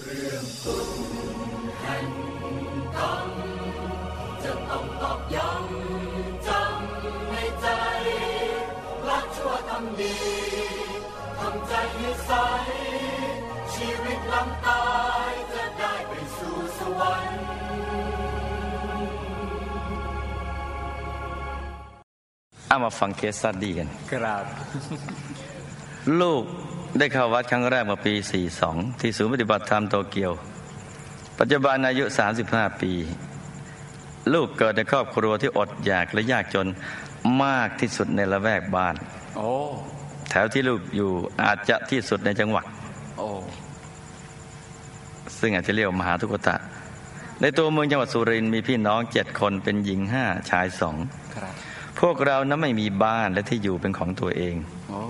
เรื่องตุนแห่งกรรมจะต้องตอกย้ำจำในใจละชั่วทำดีทำใจให้ใส ชีวิตหลังตายจะได้ไปสู่สวรรค์เอามาฟังเคสสตดดี้กัน ครับ ลูก ได้เข้าวัดครั้งแรกเมื่อปี 42 ที่ศูนย์ปฏิบัติธรรมโตเกียว ปัจจุบันอายุ 35 ปี ลูกเกิดในครอบครัวที่อดอยากและยากจนมากที่สุดในละแวกบ้านโอ้แถวที่ลูกอยู่อาจจะที่สุดในจังหวัดโอ้ซึ่งอาจจะเรียกว่ามหาทุกตะ ในตัวเมืองจังหวัดสุรินทร์มีพี่น้องเจ็ดคนเป็นหญิงห้าชายสองครับพวกเรานั้นไม่มีบ้านและที่อยู่เป็นของตัวเองโอ้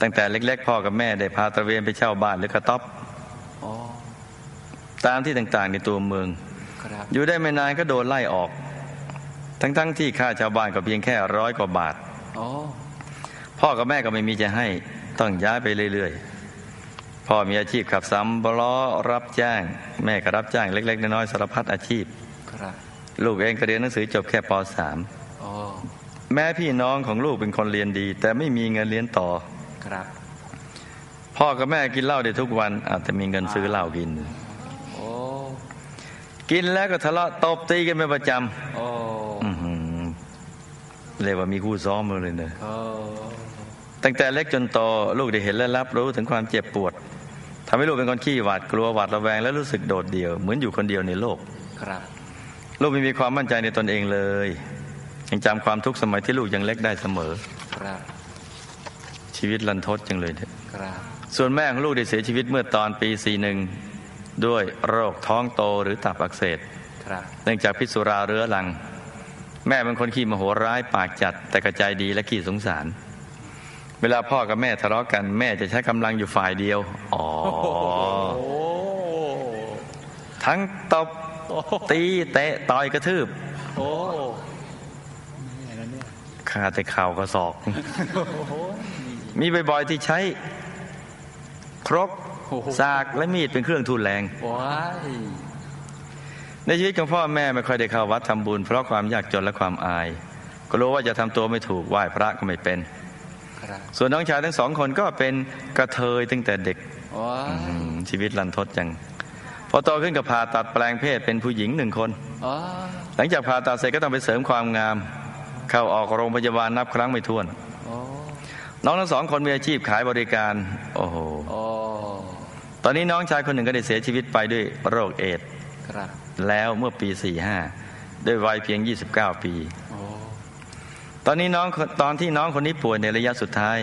ตั้งแต่เล็ก ๆ พ่อกับแม่ได้พาตระเวนไปเช่าบ้านหรือกระต๊อบโอ้ตามที่ต่างๆในตัวเมืองครับอยู่ได้ไม่นานก็โดนไล่ออก ทั้งๆที่ค่าชาวบ้านก็เพียงแค่ร้อยกว่าบาทโอ้พ่อกับแม่ก็ไม่มีจะให้ต้องย้ายไปเรื่อยๆ พ่อมีอาชีพขับสำล้อรับจ้าง แม่ก็รับจ้างเล็ก ๆ น้อยๆสารพัดอาชีพครับลูกเองก็เรียนหนังสือจบแค่ปโอ้ .3 แม่พี่น้องของลูกเป็นคนเรียนดี แต่ไม่มีเงินเรียนต่อ ครับ พ่อกับแม่กินเหล้าได้ทุกวันอาจจะมีเงินซื้อเหล้ากินโอ้กินแล้วก็ทะเลาะตบตีกันเป็นประจโอ้ำอื้อหือเรียกว่ามีคู่ซ้อมมาเลยเนอะโอ้ตั้งแต่เล็กจนโตลูกได้เห็นและรับรู้ถึงความเจ็บปวดทำให้ลูกเป็นคนขี้หวาดกลัวหวาดระแวงและรู้สึกโดดเดี่ยว เหมือนอยู่คนเดียวในโลกครับ ลูกไม่มีความมั่นใจในตนเองเลยยังจำความทุกข์สมัยที่ลูกยังเล็กได้เสมอครับ ชีวิตลันทดจังเลยเนี่ยครับส่วนแม่ของลูกได้เสียชีวิตเมื่อตอนปีสี่หนึ่งด้วยโรคท้องโตหรือตับอักเสบครับเนื่องจากพิษสุราเรื้อรัง แม่เป็นคนขี้โมโหร้ายปากจัด แต่กระจายดีและขี้สงสาร เวลาพ่อกับแม่ทะเลาะกันแม่จะใช้กำลังอยู่ฝ่ายเดียว อ๋อโอ้ทั้งตบตีเตะต่อยกระทืบโอ้ขาแต่เข่ากระศอก มีบ่อยๆที่ใช้ ครกสากและมีดเป็นเครื่องทุนแรงว้ายในชีวิตของพ่อแม่ไม่ค่อยได้เข้าวัดทำบุญ เพราะความยากจนและความอาย ก็รู้ว่าจะทำตัวไม่ถูกไหว้พระก็ไม่เป็นครับส่วนน้องชายทั้งสองคนก็เป็นกระเทยตั้งแต่เด็กว้าอืยมชีวิตลันทดจังพอโตขึ้นก็ผ่าตัดแปลงเพศเป็นผู้หญิงหนึ่งคนว้าหลังจากผ่าตัดเสร็จก็ต้องไปเสริมความงาม เข้าออกโรงพยาบาลนับครั้งไม่ถ้วนโอ้ น้องทั้งสองคนมีอาชีพขายบริการ โอ้โหโอ้ตอนนี้น้องชายคนหนึ่งก็ได้เสียชีวิตไปด้วยโรคเอดส์ครับแล้วเมื่อปี45ด้วยวัยเพียง 29 ปีโอ้ตอนนี้น้องตอนที่น้องคนนี้ป่วยในระยะสุดท้าย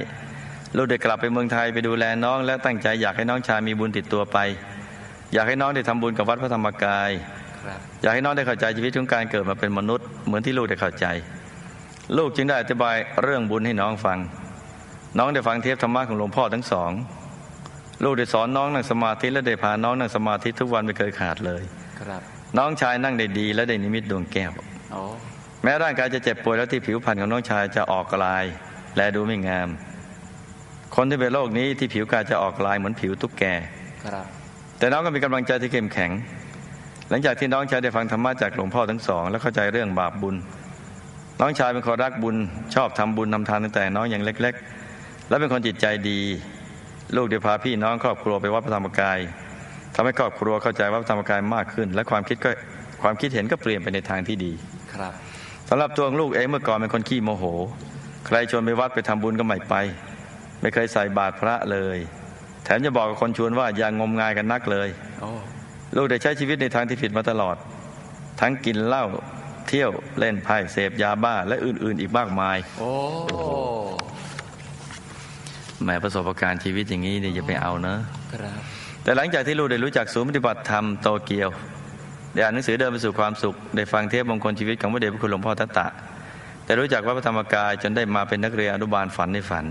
ลูกได้กลับไปเมืองไทยไปดูแลน้อง และตั้งใจอยากให้น้องชายมีบุญติดตัวไป อยากให้น้องได้ทำบุญกับวัดพระธรรมกายครับอยากให้น้องได้เข้าใจชีวิตของการเกิดมาเป็นมนุษย์ เหมือนที่ลูกได้เข้าใจ ลูกจึงได้อธิบายเรื่องบุญให้น้องฟัง น้องได้ฟังเทปธรรมะของหลวงพ่อทั้งสองลูกได้สอนน้องนั่งสมาธิและได้พาน้องนั่งสมาธิทุกวันไม่เคยขาดเลยครับ น้องชายนั่งได้ดี และได้นิมิตดวงแก้วโอ้แม้ร่างกายจะเจ็บป่วยแล้วที่ผิวพรรณของน้องชายจะออกลาย และดูไม่งาม คนที่เป็นโรคนี้ที่ผิวกายจะออกลายเหมือนผิวตุ๊กแกครับ แต่น้องก็มีกำลังใจที่เข้มแข็ง หลังจากที่น้องชายได้ฟังธรรมะจากหลวงพ่อทั้งสอง และเข้าใจเรื่องบาปบุญ น้องชายเป็นคนรักบุญชอบทำบุญทำทานตั้งแต่น้องยังเล็ก ๆ และเป็นคนจิตใจดี ลูกได้พาพี่น้องครอบครัวไปวัดพระธรรมกายทำให้ครอบครัวเข้าใจวัดพระธรรมกายมากขึ้น และความคิดก็ความคิดเห็นก็เปลี่ยนไปในทางที่ดีครับสำหรับตัวของลูกเองเมื่อก่อนเป็นคนขี้โมโห ใครชวนไปวัดไปทำบุญก็ไม่ไป ไม่เคยใส่บาตรพระเลย แถมจะบอกกับคนชวนว่าอย่างงมงายกันนักเลยโอ้ลูกได้ใช้ชีวิตในทางที่ผิดมาตลอด ทั้งกินเหล้าเที่ยวเล่นไพ่เสพยาบ้าและอื่น ๆ อีกมากมาย โอ้แหมประสบการณ์ชีวิตอย่างนี้เนี่ยอย่าไปเอาเนอะครับแต่หลังจากที่ลูกได้รู้จักศูนย์ปฏิบัติธรรมโตเกียวได้อ่านหนังสือเดินไปสู่ความสุขได้ฟังเทปมงคลชีวิตของพระเดชพระคุณหลวงพ่อทัตตะได้รู้จักวัดพระธรรมกายจนได้มาเป็นนักเรียนอนุบาลฝันในฝัน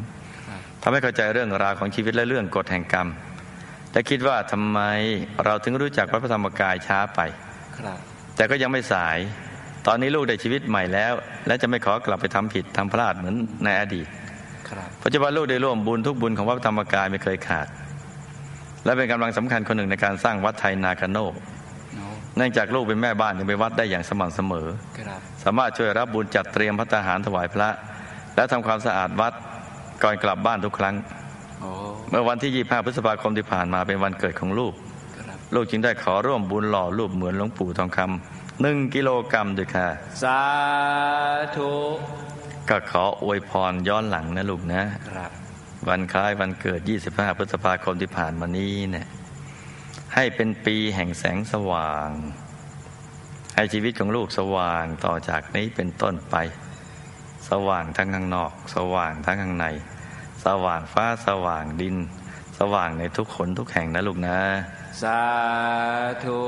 ครับทำให้เข้าใจเรื่องราวของชีวิตและเรื่องกฎแห่งกรรมและคิดว่าทำไมเราถึงรู้จักวัดพระธรรมกายช้าไปครับแต่ก็ยังไม่สาย ตอนนี้ลูกได้ชีวิตใหม่แล้ว และจะไม่ขอกลับไปทำผิดทำพลาดเหมือนในอดีตครับ ปัจจุบันลูกได้ร่วมบุญทุกบุญของวัดพระธรรมกายไม่เคยขาด และเป็นกำลังสำคัญคนหนึ่งในการสร้างวัดไทยนาคาโนกโอ้เนื่องจากลูกเป็นแม่บ้านยังไปวัดได้อย่างสม่ำเสมอครับสามารถช่วยรับบุญจัดเตรียมพัตตาหารถวายพระ และทำความสะอาดวัดก่อนกลับบ้านทุกครั้งโอ้เมื่อวันที่ 25 พฤษภาคมที่ผ่านมาเป็นวันเกิดของลูกครับลูกจึงได้ขอร่วมบุญหล่อรูปเหมือนหลวงปู่ทองคำหนึ่งกิโลกรัมด้วยค่ะ สาธุ ก็ขออวยพรย้อนหลังนะลูกนะครับวันคล้ายวันเกิด 25 พฤษภาคมที่ผ่านมานี้เนี่ยให้เป็นปีแห่งแสงสว่าง ให้ชีวิตของลูกสว่างต่อจากนี้เป็นต้นไป สว่างทั้งข้างนอก สว่างทั้งข้างใน สว่างฟ้าสว่างดิน สว่างในทุกขนทุกแห่งนะลูกนะ สาธุ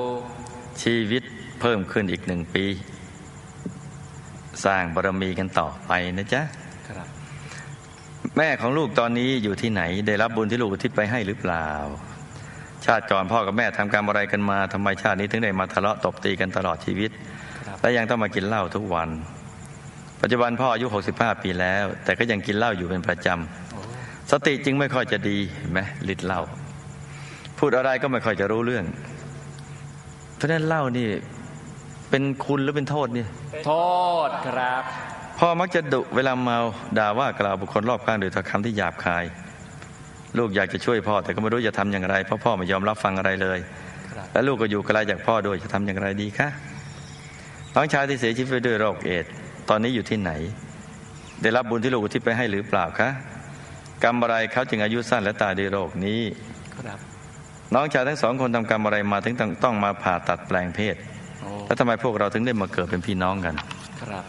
ชีวิตเพิ่มขึ้นอีกหนึ่งปี สร้างบารมีกันต่อไปนะจ๊ะครับแม่ของลูกตอนนี้อยู่ที่ไหน ได้รับบุญที่ลูกอุทิศไปให้หรือเปล่า ชาติก่อนพ่อกับแม่ทำกรรมอะไรกันมาทำไมชาตินี้ถึงได้มาทะเลาะตบตีกันตลอดชีวิตครับและยังต้องมากินเหล้าทุกวัน ปัจจุบันพ่ออายุ 65 ปีแล้ว แต่ก็ยังกินเหล้าอยู่เป็นประจโอ้ำสติจึงไม่ค่อยจะดีเห็นไหมฤทธิ์เหล้าพูดอะไรก็ไม่ค่อยจะรู้เรื่อง เพราะฉะนั้นเหล้านี่ เป็นคุณหรือเป็นโทษเนี่ยโทษครับพ่อมักจะดุเวลาเมาด่าว่ากล่าวบุคคลรอบข้างโดยถ้อยคำที่หยาบคาย ลูกอยากจะช่วยพ่อแต่ก็ไม่รู้จะทำอย่างไรเพราะพ่อไม่ยอมรับฟังอะไรเลยครับและลูกก็อยู่ไกลจากพ่อด้วยจะทำอย่างไรดีคะน้องชายที่เสียชีวิตด้วยโรคเอดส์ตอนนี้อยู่ที่ไหน ได้รับบุญที่ลูกอุทิศไปให้หรือเปล่าคะกรรมอะไรเขาจึงอายุสั้นและตายด้วยโรคนี้ครับน้องชายทั้งสองคนทำกรรมอะไรมาถึงต้องต้องมาผ่าตัดแปลงเพศโอ้ แล้วทำไมพวกเราถึงได้มาเกิดเป็นพี่น้องกัน ครับ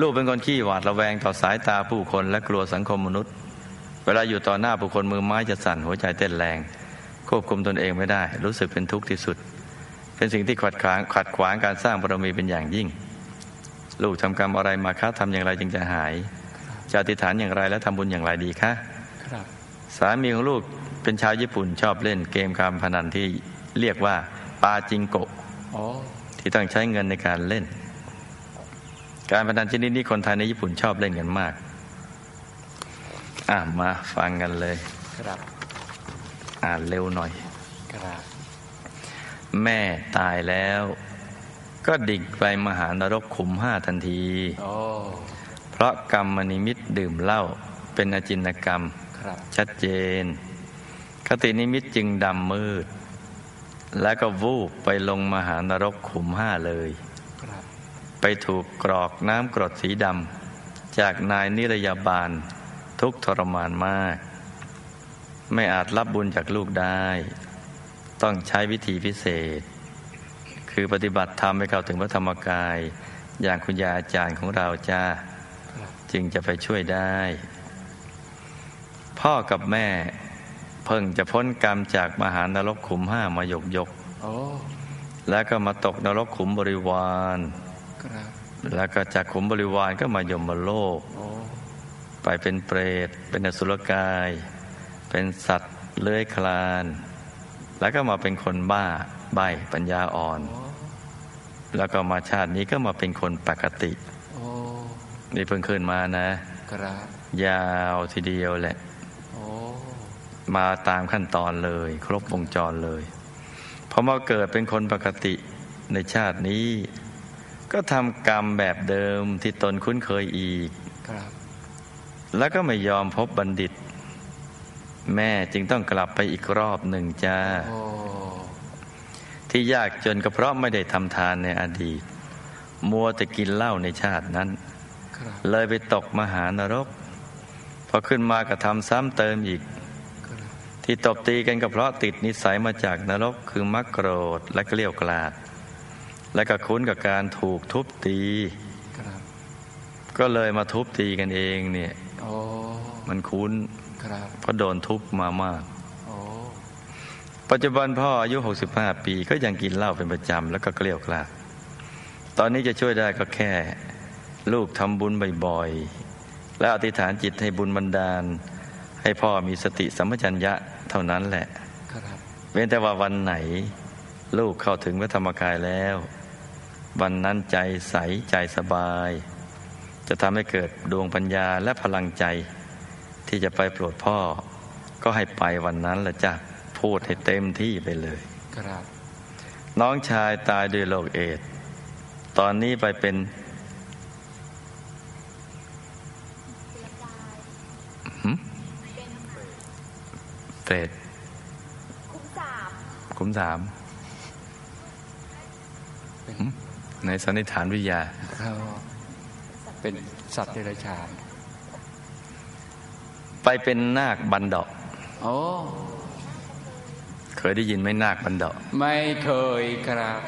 ลูกเป็นคนขี้หวาดระแวงต่อสายตาผู้คนและกลัวสังคมมนุษย์ เวลาอยู่ต่อหน้าผู้คนมือไม้จะสั่นหัวใจเต้นแรง ควบคุมตนเองไม่ได้ รู้สึกเป็นทุกข์ที่สุด เป็นสิ่งที่ขัดขวางขัดขวางการสร้างบารมีเป็นอย่างยิ่ง ลูกทำกรรมอะไรมาคะทำอย่างไรจึงจะหายจะอธิษฐานอย่างไรและทำบุญอย่างไรดีคะครับ สามีของลูกเป็นชาวญี่ปุ่นชอบเล่นเกมการพนันที่เรียกว่าปาจิงโกะโอ้ ที่ต้องใช้เงินในการเล่น การพนันชนิดนี้คนไทยในญี่ปุ่นชอบเล่นกันมาก อะมาฟังกันเลยครับอ่านเร็วหน่อยครับแม่ตายแล้ว ก็ดิ่งไปมหานรกขุมห้าทันทีโอ้เพราะกรรมนิมิตดื่มเหล้าเป็นอจินกรรมครับชัดเจน คตินิมิตจึงดำมืด แล้วก็วูบไปลงมหานรกขุมห้าเลยครับไปถูกกรอกน้ำกรดสีดำจากนายนิรยาบาลทุกข์ทรมานมาก ไม่อาจรับบุญจากลูกได้ ต้องใช้วิธีพิเศษ คือปฏิบัติธรรมให้เข้าถึงพระธรรมกาย อย่างคุณยายอาจารย์ของเราจ้าครับจึงจะไปช่วยได้ พ่อกับแม่ เพิ่งจะพ้นกรรมจากมหานรกขุมห้ามาหยกยกโอ้ๆแล้วก็มาตกนรกขุมบริวารครับแล้วก็จากขุมบริวารก็มายมโลกโอ้ไปเป็นเปรต เป็นอสุรกาย เป็นสัตว์เลื้อยคลาน แล้วก็มาเป็นคนบ้าใบปัญญาอ่อนโอ้แล้วก็มาชาตินี้ก็มาเป็นคนปกติโอ้นี่เพิ่งขึ้นมานะครับยาวทีเดียวแหละโอ้ มาตามขั้นตอนเลย ครบวงจรเลยพอมาเกิดเป็นคนปกติในชาตินี้ ก็ทำกรรมแบบเดิมที่ตนคุ้นเคยอีกครับแล้วก็ไม่ยอมพบบัณฑิต แม่จึงต้องกลับไปอีกรอบหนึ่งจ้าโอ้ที่ยากจนก็เพราะไม่ได้ทำทานในอดีต มัวแต่กินเหล้าในชาตินั้นครับเลยไปตกมหานรก พอขึ้นมาก็ทำซ้ำเติมอีกครับ ที่ตบตีกันก็เพราะติดนิสัยมาจากนรกคือมักโกรธและเกลี้ยวกลาด และก็คุ้นกับการถูกทุบตีครับก็เลยมาทุบตีกันเองเนี่ยโอ้มันคุ้นครับเพราะโดนทุบมามากโอ้ปัจจุบันพ่ออายุ 65 ปีก็ยังกินเหล้าเป็นประจำแล้วก็เกลี้ยวกลาดตอนนี้จะช่วยได้ก็แค่ ลูกทำบุญบ่อยๆ และอธิษฐานจิตให้บุญบันดาล ให้พ่อมีสติสัมปชัญญะ เท่านั้นแหละครับเว้นแต่ว่าวันไหน ลูกเข้าถึงพระธรรมกายแล้ว วันนั้นใจใสใจสบาย จะทำให้เกิดดวงปัญญาและพลังใจ ที่จะไปโปรดพ่อ ก็ให้ไปวันนั้นละจ้ะพูดให้เต็มที่ไปเลยครับน้องชายตายด้วยโรคเอดส์ตอนนี้ไปเป็น เปรตคุ้มสามคุ้มสามเป็นหึในสันนิษฐานวิทยาเขาเป็นสัตว์เดรัจฉาน ไปเป็นนาคบันดาะโอ้เคยได้ยินไหมนาคบันดาะไม่เคยครับ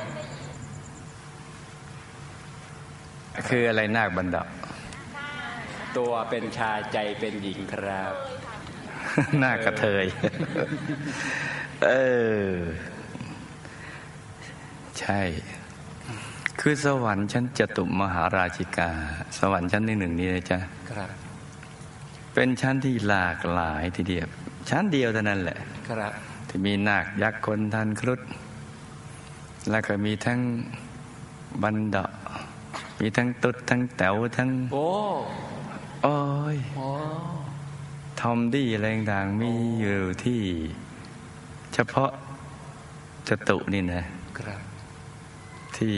คืออะไรนาคบันดาะตัวเป็นชายใจเป็นหญิงครับ หน้ากระเทย เออ ใช่ คือสวรรค์ชั้นจตุมหาราชิกา สวรรค์ชั้นที่หนึ่งนี้นะจ๊ะครับเป็นชั้นที่หลากหลายทีเดียว ชั้นเดียวเท่านั้นแหละ ครับที่มีนาคยักษ์คนทันครุฑแล้วก็มีทั้งบันดาะมีทั้งตุ๊ดทั้งแต๋วทั้ง โอ้โอ้ยโอ้ ทอมดี้อะไรต่างๆมีอยู่ที่เฉพาะจตุนี่นะครับที่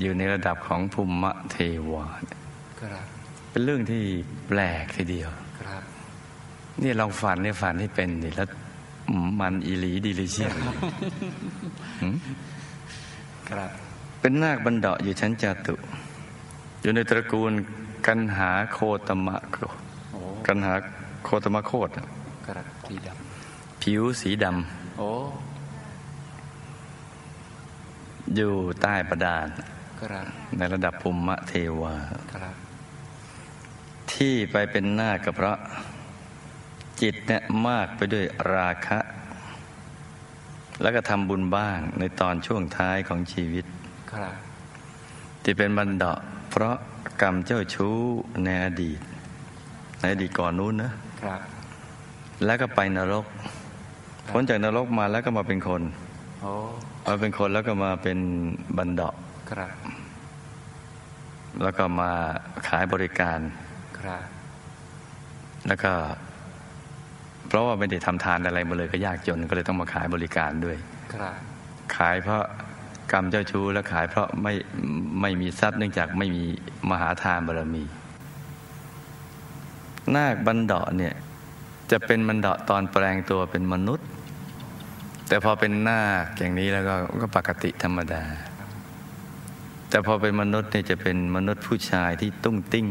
อยู่ในระดับของภูมิเทวาเนี่ยครับเป็นเรื่องที่แปลกทีเดียวครับนี่ลองฝันเนี่ยฝันให้เป็นดิแล้วอืมมันอีหลีดีลิเชียนครับเป็นนาคบันเดาะอยู่ชั้นจตุ อยู่ในตระกูลกันหาโคตมะโคโอ้กันหา โคตมะโคตอะครับสีดผิวสีดำโอ้ำอยู่ใต้ประดานครับในระดับภูมิเทวาครับที่ไปเป็นนาคก็เพราะจิตเนี่ยมากไปด้วยราคะ แล้วก็ทำบุญบ้างในตอนช่วงท้ายของชีวิตครับที่เป็นบันดาะเพราะกรรมเจ้าชู้ในอดีต ในอดีตก่อนนู้นนะครับ แล้วก็ไปนรกพ้นจากนรกมาแล้วก็มาเป็นคนโอ้มาเป็นคนแล้วก็มาเป็นบันดาะครับแล้วก็มาขายบริการครับแล้วก็ เพราะว่าไม่ได้ทำทานอะไรมาเลยก็ยากจนก็เลยต้องมาขายบริการด้วยครับขายเพราะกรรมเจ้าชู้และขายเพราะไม่ไม่มีทรัพย์เนื่องจากไม่มีมหาทานบารมี นาคบันดาะเนี่ยจะเป็นบันดาะตอนแปลงตัวเป็นมนุษย์ แต่พอเป็นนาคอย่างนี้แล้วก็ก็ปกติธรรมดา แต่พอเป็นมนุษย์เนี่ยจะเป็นมนุษย์ผู้ชายที่ตุ้งติ้ง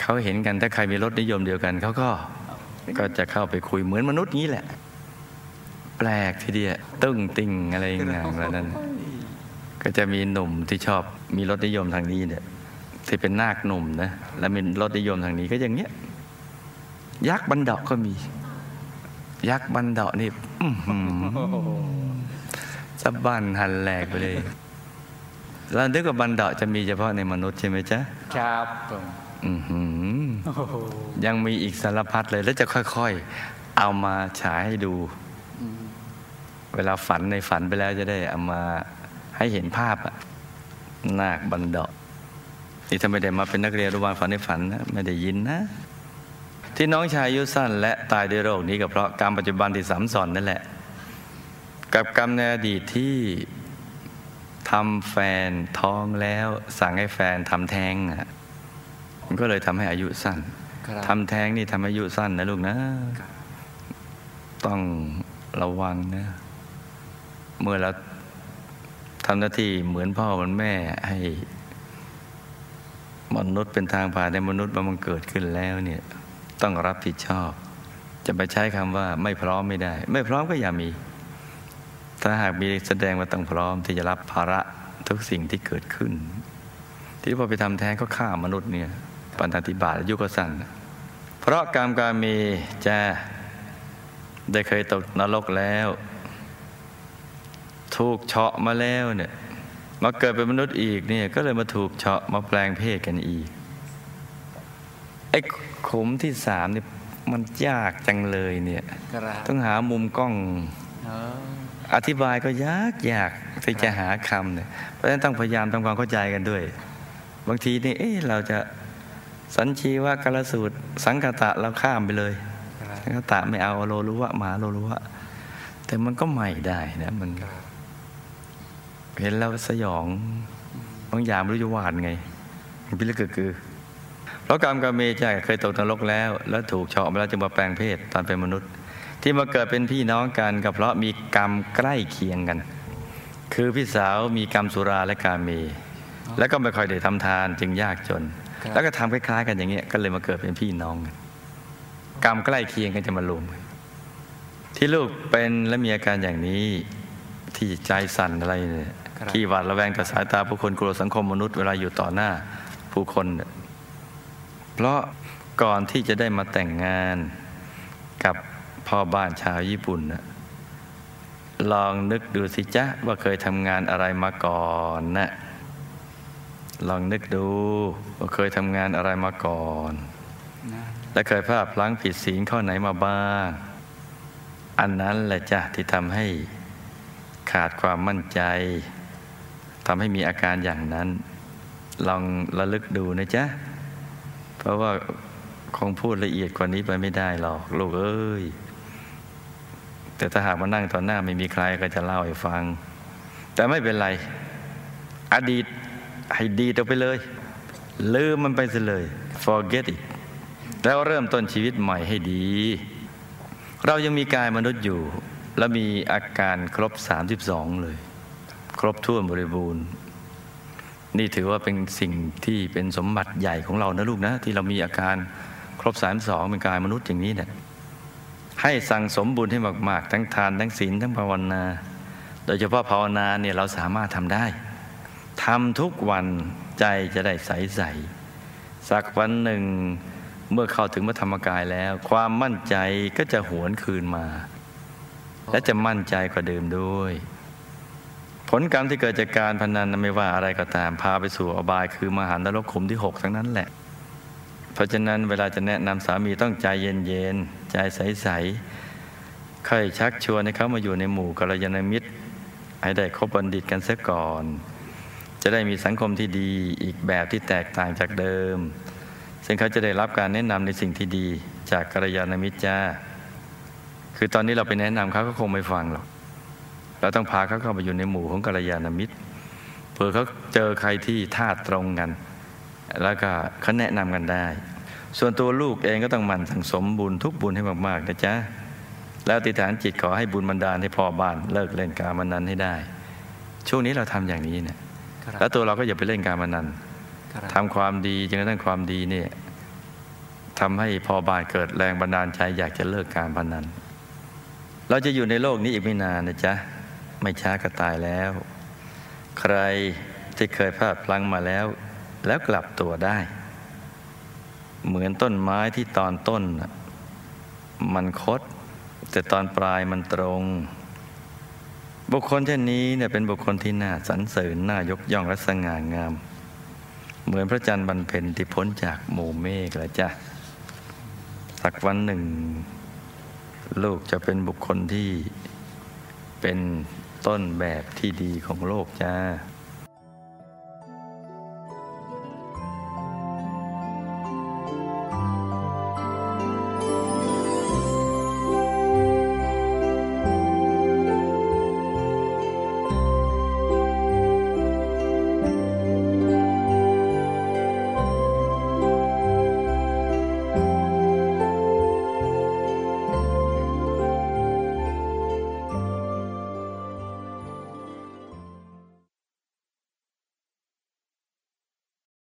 เขาเห็นกันถ้าใครมีรสนิยมเดียวกันเขาก็ก็จะเข้าไปคุยเหมือนมนุษย์นี้แหละ แปลกทีเดียวตึ้งติ่งอะไรอย่างเงี้ยแล้วนั้นก็จะมีหนุ่มที่ชอบมีรสนิยมทางนี้เนี่ย ที่เป็นนาคหนุ่มนะแล้วมีรสนิยมทางนี้ก็อย่างเงี้ยยักษ์บันดาะก็มี ยักษ์บันดาะนี่อื้อหือสะบันหันแหลกไปเลยแล้วนึกว่าบันดาะจะมีเฉพาะในมนุษย์ใช่ไหมจ๊ะครับผมอือหือโอ้โหยังมีอีกสารพัดเลยแล้วจะค่อยๆ เอามาฉายให้ดูอืมเวลาฝันในฝันไปแล้วจะได้เอามาให้เห็นภาพอะนาคบันดาะ นี่ถ้าไม่ได้มาเป็นนักเรียนอนุบาลฝันในฝันนะไม่ได้ยินนะ ที่น้องชายอายุสั้น และตายด้วยโรคนี้ก็เพราะกรรมปัจจุบันที่สัมสอนนั่นแหละ กับกรรมในอดีตที่ทำแฟนท้องแล้ว สั่งให้แฟนทำแท้งอะมันก็เลยทำให้อายุสั้นครับทำแท้งนี่ทำให้อายุสั้นนะลูกนะ ต้องระวังนะ เมื่อเราทำหน้าที่เหมือนพ่อเหมือนแม่ให้ มนุษย์เป็นทางผ่านในมนุษย์มันเกิดขึ้นแล้วเนี่ยต้องรับผิดชอบ จะไปใช้คำว่าไม่พร้อมไม่ได้ ไม่พร้อมก็อย่ามี ถ้าหากมีแสดงว่าต้องพร้อมที่จะรับภาระทุกสิ่งที่เกิดขึ้น ที่พอไปทำแท้งก็ฆ่ามนุษย์เนี่ยปัญหาธิบาตยุกสั้นเพราะกรรมการมีจะได้เคยตกนรกแล้ว ถูกเฉาะมาแล้วเนี่ย มาเกิดเป็นมนุษย์อีกเนี่ยก็เลยมาถูกเฉาะมาแปลงเพศกันอีกไอ้ขุมที่สามเนี่ยมันยากจังเลยเนี่ยครับต้องหามุมกล้องเอออธิบายก็ยากยากที่จะหาคำเนี่ยเพราะฉะนั้นต้องพยายามทำความเข้าใจกันด้วย บางทีนี่เอ๊ะเราจะสัญชีวกรสูตร สังคตะเราข้ามไปเลยครับสังคตะไม่เอาโลรุวะมหาโลรุวะแต่มันก็ไม่ได้นะมันครับ เห็นแล้วสยองบางอย่างไม่รู้จะหวานไงมันพิลึกกคือเพราะกรรมกรรมเมจาเคยตกนรกแล้ว แล้วถูกเฉาะมาแล้วจึงมาแปลงเพศตอนเป็นมนุษย์ ที่มาเกิดเป็นพี่น้องกันก็เพราะมีกรรมใกล้เคียงกัน คือพี่สาวมีกรรมสุราและกาเมแล้วก็ไม่ค่อยได้ทำทานจึงยากจนครับแล้วก็ทำคล้ายๆ กันอย่างเงี้ยก็เลยมาเกิดเป็นพี่น้องกันกรรมใกล้เคียงกันจะมารวมกันที่ลูกเป็นและมีอาการอย่างนี้ที่ใจสั่นอะไรเนี่ยครับ ขี้หวาดระแวงต่อสายตาผู้คนกลัวสังคมมนุษย์เวลาอยู่ต่อหน้าผู้คน เพราะก่อนที่จะได้มาแต่งงานกับพ่อบ้านชาวญี่ปุ่นลองนึกดูสิจ๊ะว่าเคยทำงานอะไรมาก่อนนะลองนึกดูว่าเคยทำงานอะไรมาก่อนนะและเคยพลาดพลั้งผิดศีลข้อไหนมาบ้าง อันนั้นแหละจ้ะที่ทำให้ขาดความมั่นใจ ทำให้มีอาการอย่างนั้น ลองระลึกดูนะจ๊ะ เพราะว่าคงพูดละเอียดกว่านี้ไปไม่ได้หรอกลูกเอ้ย แต่ถ้าหากมานั่งต่อหน้าไม่มีใครก็จะเล่าให้ฟัง แต่ไม่เป็นไร อดีตให้ดีต่อไปเลย ลืมมันไปซะเลย forget it แล้วเริ่มต้นชีวิตใหม่ให้ดี เรายังมีกายมนุษย์อยู่ และมีอาการครบ 32 เลย ครบถ้วนบริบูรณ์ นี่ถือว่าเป็นสิ่งที่เป็นสมบัติใหญ่ของเรานะลูกนะ ที่เรามีอาการครบ32เป็นกายมนุษย์อย่างนี้เนี่ยให้สั่งสมบุญให้มาก ๆ ทั้งทานทั้งศีลทั้งภาวนา โดยเฉพาะภาวนาเนี่ยเราสามารถทำได้ทำทุกวันใจจะได้ใสใสสักวันหนึ่งเมื่อเข้าถึงพระธรรมกายแล้ว ความมั่นใจก็จะหวนคืนมา และจะมั่นใจกว่าเดิมด้วย ผลกรรมที่เกิดจากการพนันไม่ว่าอะไรก็ตามพาไปสู่อบายคือมหานรกขุมที่หกทั้งนั้นแหละ เพราะฉะนั้นเวลาจะแนะนำสามีต้องใจเย็นๆใจใสๆค่อยชักชวนให้เขามาอยู่ในหมู่กัลยาณมิตร ให้ได้คบบัณฑิตกันเสียก่อน จะได้มีสังคมที่ดีอีกแบบที่แตกต่างจากเดิม ซึ่งเขาจะได้รับการแนะนำในสิ่งที่ดีจากกัลยาณมิตรจ้าคือตอนนี้เราไปแนะนำเขาก็คงไม่ฟังหรอก เราต้องพาเขาเข้าไปอยู่ในหมู่ของกัลยาณมิตรเผื่อเขาเจอใครที่ท่าตุตรงกัน แล้วก็เขาแนะนำกันได้ ส่วนตัวลูกเองก็ต้องหมั่นสั่งสมบุญทุกบุญให้มากๆนะจ๊ะแล้วอธิษฐานจิตขอให้บุญบันดาลให้พ่อบ้านเลิกเล่นการมันนันให้ได้ ช่วงนี้เราทำอย่างนี้เนี่ยครับแล้วตัวเราก็อย่าไปเล่นการมันนันครับทำความดีจนกระทั่งความดีเนี่ยทำให้พอบานเกิดแรงบันดาลใจอยากจะเลิกการพนันเราจะอยู่ในโลกนี้อีกไม่นานนะจ๊ะ ไม่ช้าก็ตายแล้ว ใครที่เคยพลาดพลั้งมาแล้ว แล้วกลับตัวได้ เหมือนต้นไม้ที่ตอนต้น มันคด แต่ตอนปลายมันตรง บุคคลเช่นนี้เนี่ยเป็นบุคคลที่น่าสรรเสริญน่ายกย่องและสง่างาม เหมือนพระจันทร์บรรเพ็ญที่พ้นจากหมู่เมฆแล้วจ้ะสักวันหนึ่ง ลูกจะเป็นบุคคลที่ เป็นต้นแบบที่ดีของโลกจ้า